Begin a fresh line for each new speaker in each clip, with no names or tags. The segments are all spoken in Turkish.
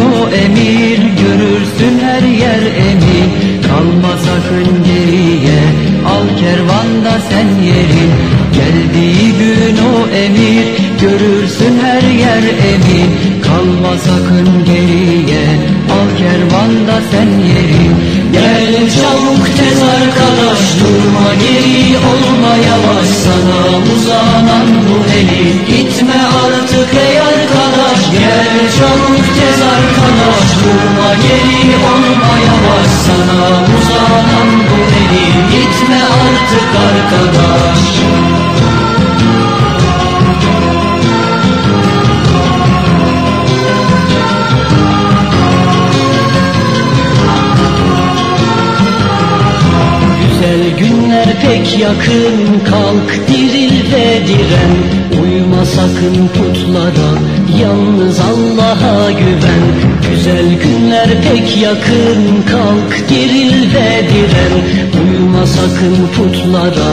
o emir Görürsün her yer emir. Kalma sakın geriye Al kervanda sen yerin. Geldiği gün o emir Görürsün her yer emir. Kalma sakın geriye Durma geri olma yavaş Sana. Uzanan bu eli Gitme artık arkadaş. Güzel günler pek yakın. Kalk diril ve diren. Uyma sakın putlara Yalnız Allah'a güven Güzel günler pek yakın. Kalk diril ve diren. Uyma sakın putlara.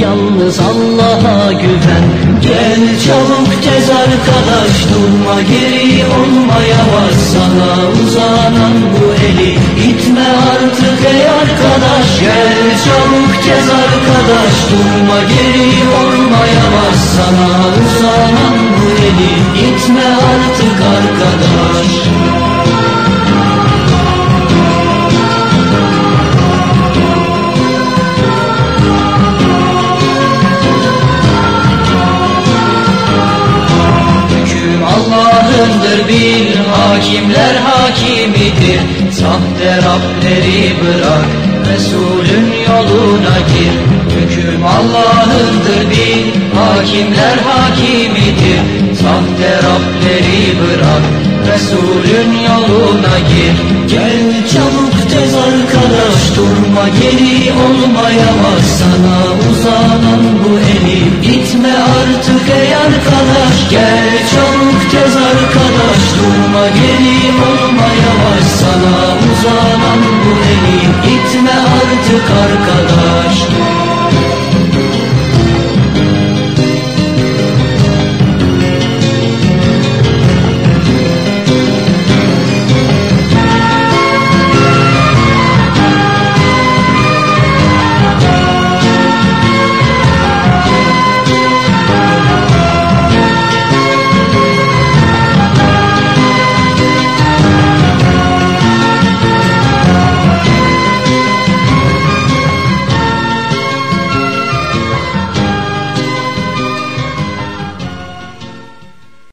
Yalnız Allah'a güven. Gel çabuk tez arkadaş. Durma geri olma yavaş. Sana uzanan bu eli. İtme artık ey arkadaş. Gel çabuk tez arkadaş. Durma geri olma yavaş. Sana uzanan hakimidir. Sahte Rableri bırak Resulün yoluna gir. Hüküm Allah'ındır bil Hakimler hakimidir. Sahte Rableri bırak Resulün yoluna gir. Gel çabuk tez arkadaş Durma geri olma yavaş Sana uzanan bu eli Gitme artık ey arkadaş. Gel çabuk tez arkadaş Durma geri olma yavaş Sana uzanan bu eli Gitme artık arkadaş